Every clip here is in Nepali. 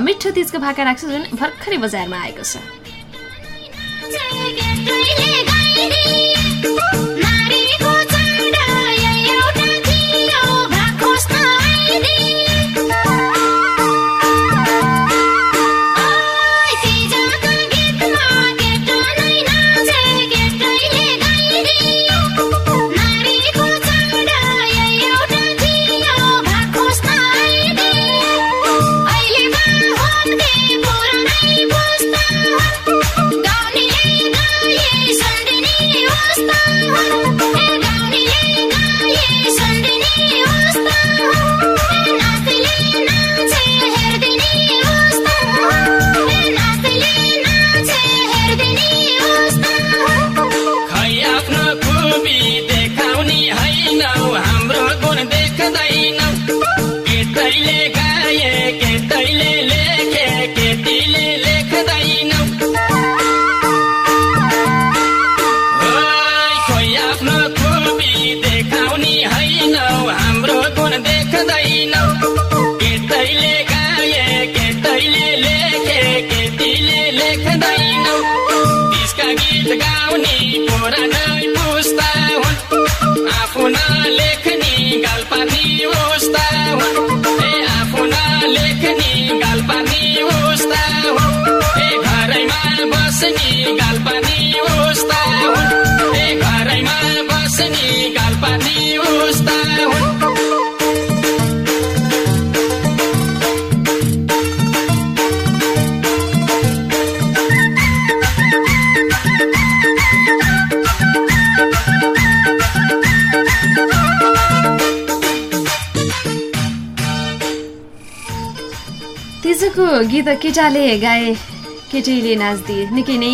मिठो तिजको भाका राख्छु जुन भर्खरै बजारमा आएको छ गीत गाउने पुरानै पुस्ता हुन् आफू नलेख्ने गालपानी उस्ता हुन् ए आफू नलेख्ने गालपानी उस्ता हुन् ए घरैमा बस्ने गीत केटाले गाए केटीले नाच्दिए निकै नै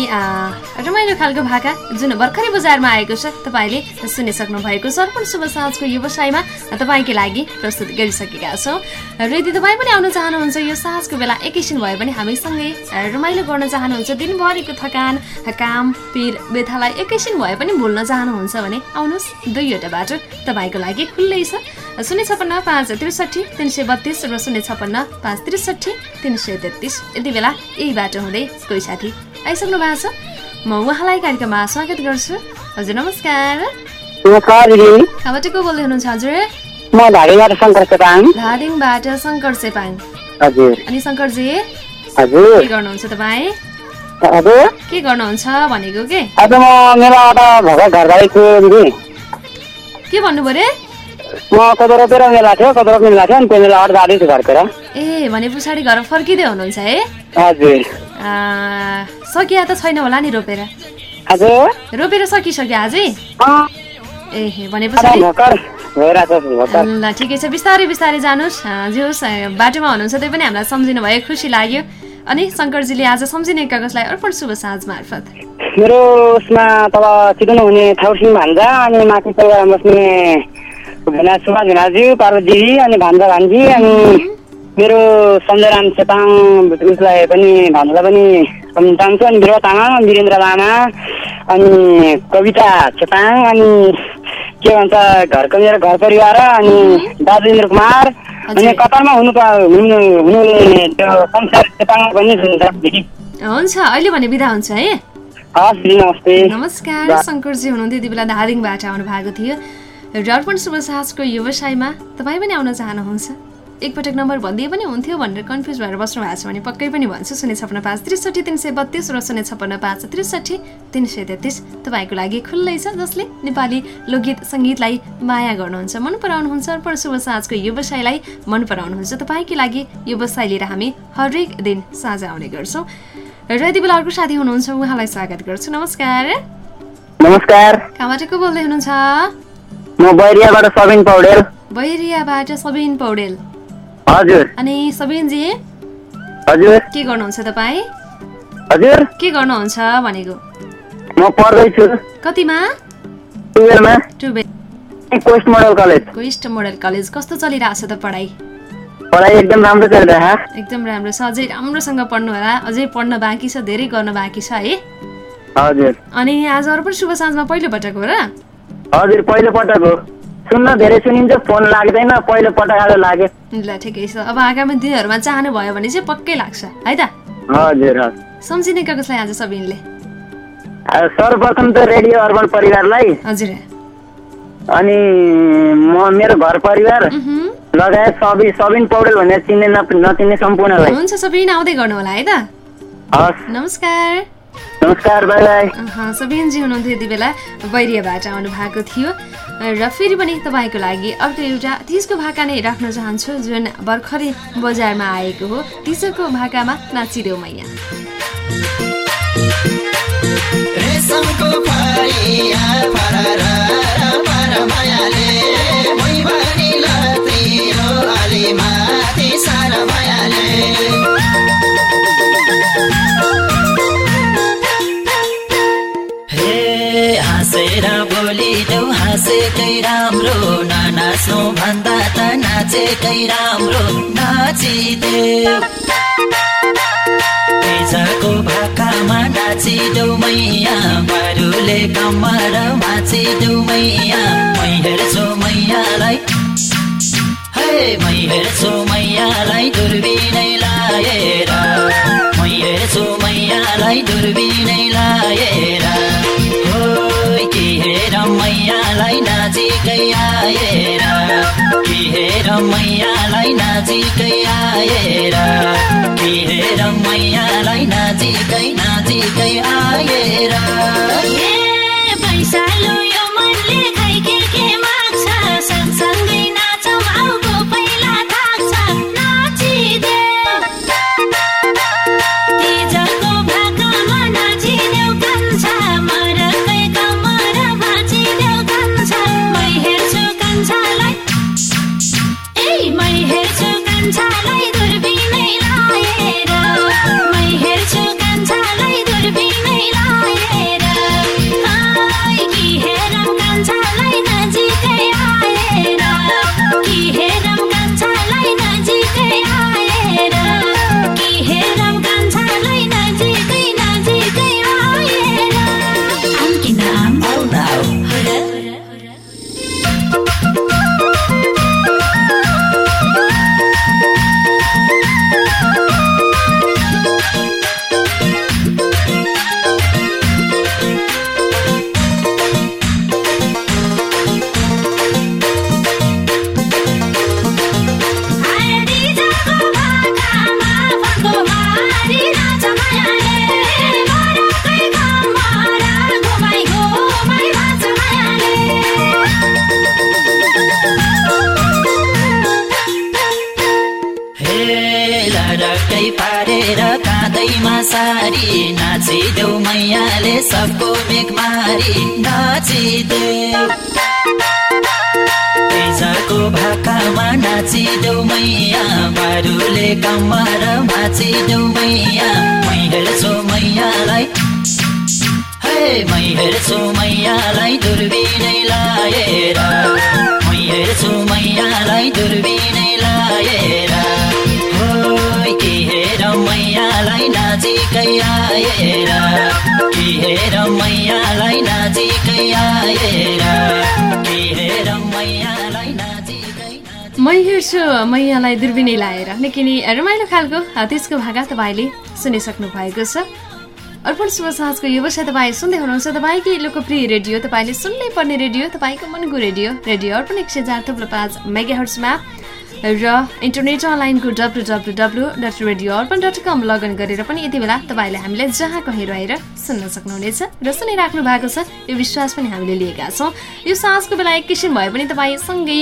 रमाइलो खालको भाका जुन भर्खरै बजारमा आएको छ तपाईँले सुनिसक्नु भएको अर्पण शुभ साँझको व्यवसायमा तपाईँकै लागि प्रस्तुत गरिसकेका छौँ। र यदि तपाईँ पनि आउन चाहनुहुन्छ यो साँझको बेला एकैछिन भए पनि हामीसँगै रमाइलो गर्न चाहनुहुन्छ दिनभरिको थकान काम पिर व्यथालाई एकैछिन भए पनि भुल्न चाहनुहुन्छ भने आउनुहोस् दुईवटा बाटो तपाईँको लागि खुल्लै छ। शून्य छप्पन्न पाँच त्रिसठी तिन सय बत्तिस र शून्य छप्पन्न पाँच त्रिसठी तिन सय तेत्तिस। यति बेला यही बाटो हुँदै कोही साथी आइसक्नु भएको छ? म उहाँलाई कार्यक्रममा स्वागत गर्छु। हजुर नमस्कार। कहाँबाट को बोल्दै हुनुहुन्छ हजुर? म धारीबाट शङ्कर चेपाङ धादिङबाट शङ्कर हजुर। अनि शङ्करजी हजुर। के गर्नुहुन्छ तपाईँ? के गर्नुहुन्छ भनेको के? के भन्नु पऱ्यो कदो रोपेर मेला थियो कदो रोप्ने मेला थियो अनि त्यो मेलाबाट जाँदैछु घरतिर ए भने पछाडि घर फर्किँदै हुनुहुन्छ है हजुर। सकिया त छैन होला नि रोपेर। हजुर रोपेर सकिसक्यो आजै? ए भने पछाडि? ल ठिकै छ बिस्तारै बिस्तारै जानुहोस्। जे होस् बाटोमा हुनुहुन्छ त्यही पनि हामीलाई सम्झिनु भयो खुसी लाग्यो। अनि शङ्करजीले आज सम्झिने कागजलाई अर्पण शुभ साँझ मार्फत। मेरो उसमा तल चिकन हुने थाउसिङ भान्जा अनि माथि परिवारमा बस्ने भेना सुभाष भेनाज्यू पार्वती दिदी अनि भान्जा भान्जी अनि मेरो सञ्जयराम छेपाङ उसलाई पनि भान्जालाई पनि सम्झिन चाहन्छु अनि बिरुवा तामाङ वीरेन्द्र लामा अनि कविता छेपाङ अनि के भन्छ घरको मेरो घर परिवार अनि दार्जिलिङ कुमार अनि। कतारमा हुनु हुनु हुनुहुने त्यो संसार छेपाङ पनि हुन्छ अहिले भने बिदा हुन्छ है। हस् नमस्ते। नमस्कार शङ्करजी हुनुहुन्थ्यो यति बेला धादिङबाट आउनु भएको थियो। अर्पण शुभ साहसको व्यवसायमा तपाईँ पनि आउन चाहनुहुन्छ? एकपटक नम्बर भनिदिए पनि हुन्थ्यो भनेर कन्फ्युज भएर बस्नु भएको छ भने पक्कै पनि भन्छु। शून्य छप्पन्न पाँच त्रिसठी तिन सय बत्तिस र शून्य छप्पन्न पाँच त्रिसठी तिन सय तेत्तिस तपाईँको लागि खुल्लै छ जसले नेपाली लोकगीत सङ्गीतलाई माया गर्नुहुन्छ मन पराउनुहुन्छ अर्पण शुभ साँझको व्यवसायलाई मन पराउनुहुन्छ तपाईँकै लागि व्यवसाय लिएर हामी हरेक दिन साझा आउने गर्छौँ। र यति बेला अर्को साथी हुनुहुन्छ उहाँलाई स्वागत गर्छु। नमस्कार। नमस्कार। कहाँबाट को बोल्दै हुनुहुन्छ? म बैरियाबाट सबिन पौडेल। बैरियाबाट सबिन पौडेल। हजुर। अनि सबिनजी हजुर। के गर्नुहुन्छ तपाईँ? हजुर। के गर्नुहुन्छ भनेको? म पढ्दैछु। कतिमा? टुवेल्भमा। Twelve. Coast Model College. East Model College. कस्तो चलिरहेको छ त पढाइ? पढाइ एकदम राम्रो चलिरहेको एकदम राम्रो छ। अझै राम्रोसँग पढ्नु होला। अझै पढ्न बाँकी छ धेरै गर्न बाँकी छ है। हजुर। अनि आज अरू पनि शुभ साँझमा पहिलोपटक हो र? हजुर पहिलो पटक हो। सुन्न धेरै सुनिन्छ फोन लाग्दैन पहिलो पटक लाग्यो। ल ठिकै छ। अब आगामी दिनहरूमा चाहनु भयो भने चाहिँ पक्कै लाग्छ है त? हजुर सम्झिने कसलाई आज सबिनले सर्वप्रथम त रेडियो अर्बन परिवारलाई। हजुर। अनि म मेरो घर परिवार। लगायत सबि सबिन पौडेल भनेर चिन्ने नचिन्ने सम्पूर्णलाई। हुन्छ सबिन आउँदै गर्नु होला है त? हस्। नमस्कार। नमस्कार सबिनजी हुनुहुन्थ्यो यति बेला। बैरियाबाट आउनु भएको थियो। र फेरि पनि तपाईँको लागि अर्को एउटा तिजको भाका नै राख्न चाहन्छु जुन भर्खरै बजारमा आएको हो। तिजको भाकामा नाचिदेऊ मैया। फरर बोलिदेऊ हाँसेकै राम्रो ननाच्नु भन्दा त नाचेकै राम्रो नाचिदेऊ तेजाको भाकामा नाचिदेऊ मैया बारुले कम्मर नाचिदेऊ मैया मै हेर्छु मैयालाई। हे मै हेर्छु मैयालाई दुर्बिनै लाएर मै हेर्छु मैयालाई दुर्बिनै लाएर मैयालाई नजिकै आएर के हेर मैयालाई नजिकै आएर के हेर मैयालाई नजिकै नजिकै आएर। सबको मेघ मारी नाचिदेऊ तेजाको भाकामा नाचिदेऊ मैया बारुले कम्मर नाचिदेऊ मैया मै हेर्छु मैयालाई हे मै हेर्छु मैयालाई दुर्बिनै लाएर मै हेर्छु मैयालाई दुर्बिनै नजिकै आएर हेर मैयालाई नजिकै आएर हेर मैयालाई मै हेर्छु मैयालाई दुर्बिनै लाएर। निकै रमाइलो खालको त्यसको भाका तपाईँले सुनिसक्नु भएको छ। अर्पण शुभ साँझको व्यवसाय तपाईँ सुन्दै हुनुहुन्छ। तपाईँकै लोकप्रिय रेडियो तपाईँले सुन्नै पर्ने रेडियो तपाईँको मनको रेडियो रेडियो अर्पण एक सय चार थुप्रो पाँच मेगा हर्समा र इन्टरनेट अनलाइनको W W W dot radio Arpan dot com login गरेर पनि यति बेला तपाईँले हामीलाई जहाँ कहीँ रहेर सुन्न सक्नुहुनेछ र सुनिराख्नु भएको छ यो विश्वास पनि हामीले लिएका छौँ। यो साँझको बेला एक किसिम भए पनि तपाईँसँगै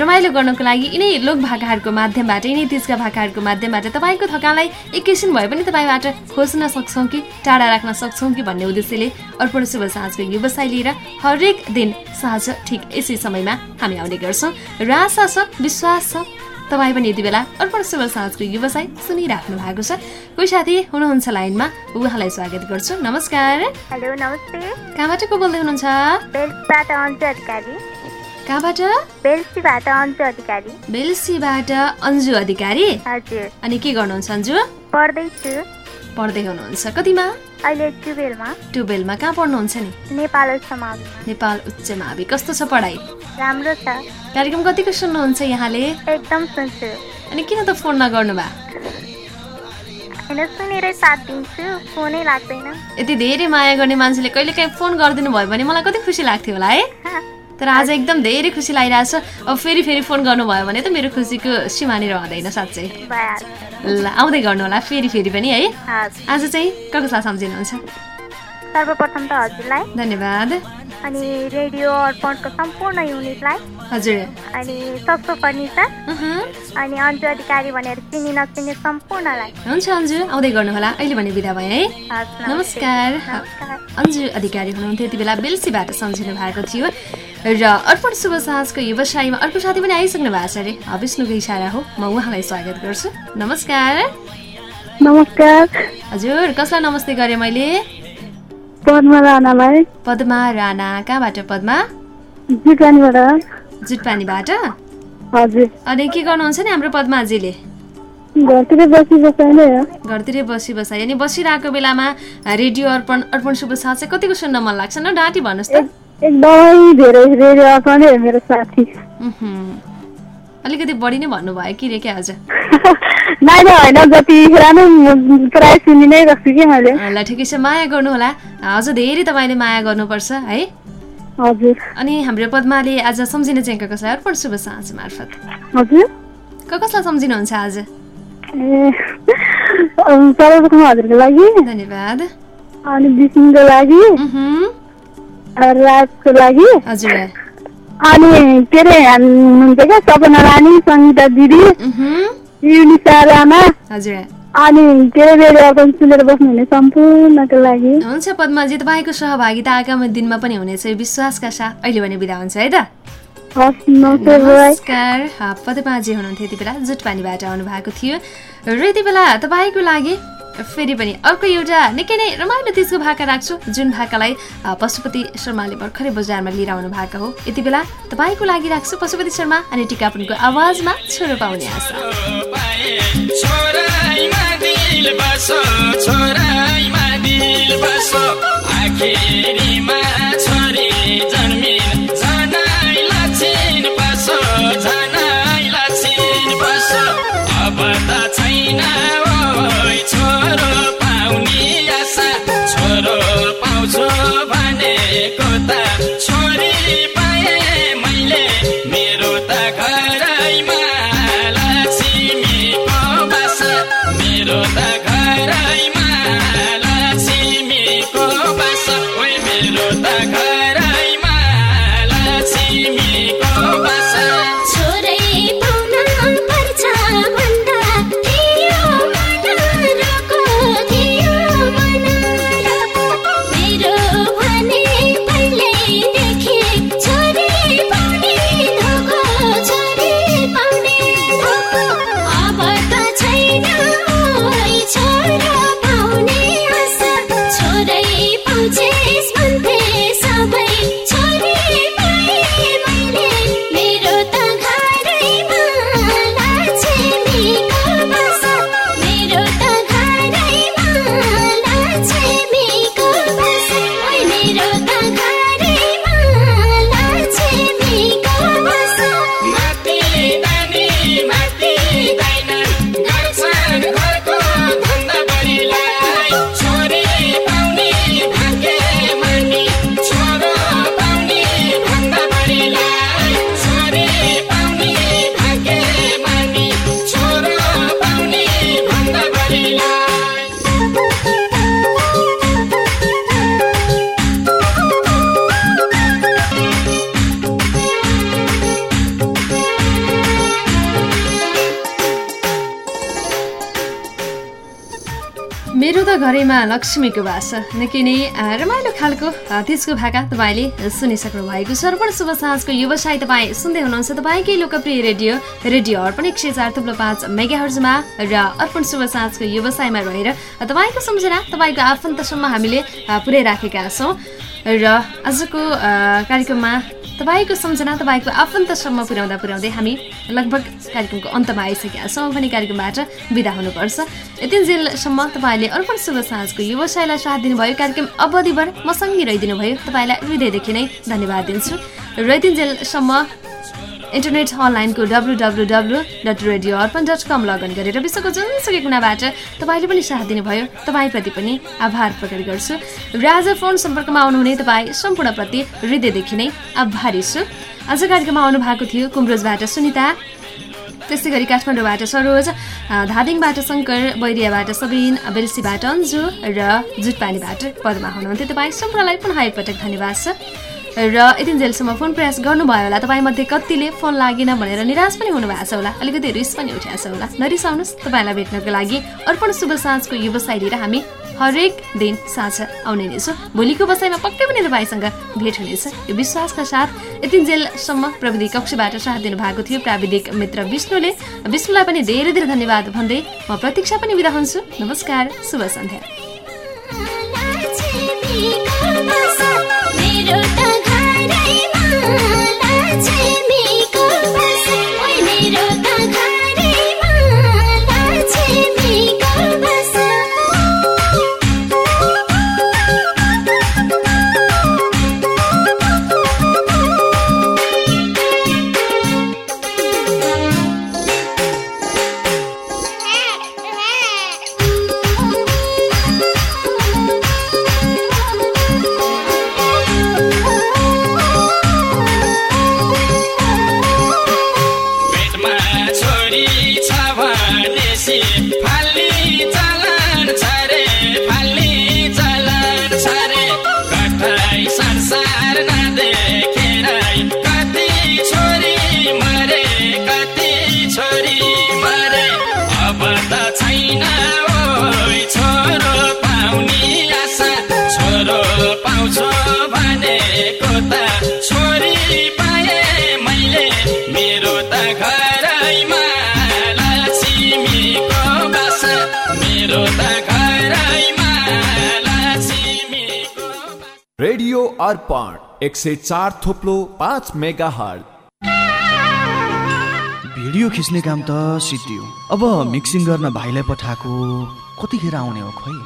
रमाइलो गर्नको लागि यिनै लोक भाकाहरूको माध्यमबाट यिनै तिजका भाकाहरूको माध्यमबाट तपाईँको थकानलाई एक किसिम भए पनि तपाईँबाट खोज्न सक्छौँ कि टाढा राख्न सक्छौँ कि भन्ने उद्देश्यले अर्पण शुभ साँझको व्यवसाय लिएर हरेक दिन साँझ ठिक यसै समयमा हामी आउने गर्छौँ। र आशा छ विश्वास छ तपाईँ पनि यति बेला अर्पण शुभ साँझको व्यवसाय सुनिराख्नु भएको छ। कोही साथी हुनुहुन्छ लाइनमा उहाँलाई स्वागत गर्छु। नमस्कार। हेलो नमस्ते। कहाँबाट को बोल्दै हुनुहुन्छ? कहाँबाट? बेल्सीबाट अन्जु अधिकारी। बेलसीबाट अन्जु अधिकारी। हजुर। अनि के गर्नुहुन्छ अन्जु? पढ्दैछु। पढ्दै हुनुहुन्छ। कतिमा? अहिले टुवेल्भमा टुवेल्भमा कहाँ पढ्नुहुन्छ नि? नेपाल समाजमा नेपाल उच्च मावि कस्तो छ पढाइ? राम्रो छ। कार्यक्रम कतिको सुन्नुहुन्छ यहाँले? एकदम सुन्छु। अनि किन त फोन नगर्नु भा होइन सुनेरै साथ दिन्छु। फोनै लाग्दैन। यति धेरै माया गर्ने मान्छेले कहिले काहीँ फोन गरिदिनु भयो भने मलाई कति खुसी लाग्थ्यो होला हाँ, तर आज एकदम धेरै खुसी लागिरहेछ। अब फेरि फेरि फोन गर्नुभयो भने त मेरो खुसीको सीमा नै रहँदैन साँच्चै। ल आउँदै गर्नु होला फेरि फेरि पनि है। आज चाहिँ कसलाई सम्झिनुहुन्छ? सर्वप्रथम त हजुरलाई। धन्यवाद। अनि रेडियो अर्पणको सम्पूर्ण युनिटलाई। हजुर। अनि सस्तो फर्निचर। अनि अन्जु अधिकारी भनेर चिनी नचिने सम्पूर्णलाई। हुन्छ अन्जु आउँदै गर्नुहोला। अहिले भने बिदा भएँ है। नमस्कार। अन्जु अधिकारी हुनुहुन्थ्यो यति बेला बेलसीबाट सम्झिनु भएको थियो। र अर्पण शुभ साँझको व्यवसायमा अर्को साथी पनि आइसक्नु भएको छ अरे। विष्णुको इसारा हो। म उहाँलाई स्वागत गर्छु। नमस्कार। नमस्कार। हजुर कसलाई नमस्ते गरेँ मैले? पद्मा राणालाई। पद्मा राणा कहाँबाट पद्मा? जुटपानीबाट। हजुर। अनि के गर्नुहुन्छ नि हाम्रो पद्माजीले घरतिर बसी बसाइ। अनि बसिरहेको बेलामा रेडियो अर्पण अर्पण शुभ साँझ कतिको सुन्न मन लाग्छ? न डाँटी भन्नुहोस् त। एकदमै धेरै अर्पण है मेरो साथी। अलिकति बढी नै भन्नुभयो कि रे क्या आज? नाइ नै होइन जतिखेर नै प्राय सुनि नै गर्छु कि मैले। ल ठिकै छ माया गर्नुहोला। अझ धेरै तपाईँले माया गर्नुपर्छ है? हजुर। अनि हाम्रो पद्माले आज सम्झिन चाहिँ कसलाई? अर्पण शुभ साँझ मार्फत। हजुर। क कसलाई सम्झिनुहुन्छ आज? सर्वप्रथम हजुरको लागि। धन्यवाद। अनि विष्णुको लागि। राजको लागि? हजुर। अनि के अरे हुनुहुन्छ क्या सपना रानी सङ्गीता दिदी। युनिसा राणा हजुर। अनि के अरे सुनेर बस्नुहुने सम्पूर्णको लागि। हुन्छ पद्माजी तपाईँको सहभागिता आगामी दिनमा पनि हुनेछ विश्वासका साथ अहिले भने बिदा हुन्छ है त? नमस्कार। पद्माजी हुनुहुन्थ्यो यति बेला जुटपानीबाट आउनु भएको थियो। र यति बेला तपाईँको लागि फेरि पनि अर्को एउटा निकै नै रमाइलो तिजको भाका राख्छु जुन भाकालाई पशुपति शर्माले भर्खरै बजारमा लिएर आउनु भएको हो। यति बेला तपाईँको लागि राख्छु पशुपति शर्मा अनि टिकापुनको आवाजमा छोरो पाउने आशा। दिल घरैमा लक्ष्मीको बास निकै नै रमाइलो खालको तिजको भाका तपाईँले सुनिसक्नु भएको छ। अर्पण शुभ साँझको व्यवसाय तपाईँ सुन्दै हुनुहुन्छ तपाईँकै लोकप्रिय रेडियो रेडियो अर्पण एक सय चार थुप्रो पाँच मेगाहर्जमा र अर्पण शुभ साँझको व्यवसायमा रहेर तपाईँको सम्झना तपाईँको आफन्तसम्म हामीले पुर्याइराखेका छौँ। र आजको कार्यक्रममा तपाईँको सम्झना तपाईँको आफन्तसम्म पुर्याउँदा पुर्याउँदै हामी लगभग कार्यक्रमको अन्तमा आइसकेका छौँ। भने कार्यक्रमबाट बिदा हुनुपर्छ। यतिन्जेलसम्म तपाईँले अर्पण शुभ साँझको व्यवसायलाई साथ दिनुभयो। कार्यक्रम अवधिभर मसँगै रहिदिनु भयो तपाईँलाई हृदयदेखि नै धन्यवाद दिन्छु। र यतिन्जेलसम्म इन्टरनेट अनलाइनको W W W dot radio Arpan dot com login गरेर विश्वको जुनसुकै कुनाबाट तपाईँले पनि साथ दिनुभयो। तपाईँप्रति पनि आभार प्रकट गर्छु। र आज फोन सम्पर्कमा आउनुहुने तपाईँ सम्पूर्णप्रति हृदयदेखि नै आभारी छु। आज कार्यक्रममा आउनु भएको थियो कुम्रोजबाट सुनिता। त्यस्तै गरी काठमाडौँबाट सरोज धादिङबाट शङ्कर बैरियाबाट सबिन बेल्सीबाट अन्जु र जुटपानीबाट पदमा हुनुहुन्थ्यो। तपाईँ सम्पूर्णलाई पुनः एकपटक धन्यवाद छ। र यतिन्जेलसम्म फोन प्रयास गर्नुभयो होला तपाईँमध्ये कतिले फोन लागेन भनेर निराश पनि हुनुभएको छ होला। अलिकति रिस पनि उठिएको छ होला। नरिसाउनुहोस् तपाईँलाई भेट्नको लागि अर्पण शुभ साँझको व्यवसाय लिएर हामी हरेक दिन साँझ आउने नै भोलिको बसाइमा पक्कै पनि तपाईँसँग भेट हुनेछ। यो विश्वासका साथ यतिन्जेलसम्म प्रविधि कक्षबाट साथ दिनुभएको थियो प्राविधिक मित्र विष्णुले। विष्णुलाई पनि धेरै धेरै धन्यवाद भन्दै म प्रतीक्षा पनि बिदा हुन्छु। नमस्कार शुभ सन्ध्या। बाच्चे अर्पण एक सय चार थोप्लो पाँच मेगा हर्ट भिडियो खिच्ने काम त सिद्धियो। अब मिक्सिङ गर्न भाइलाई पठाएको कतिखेर आउने हो खोइ?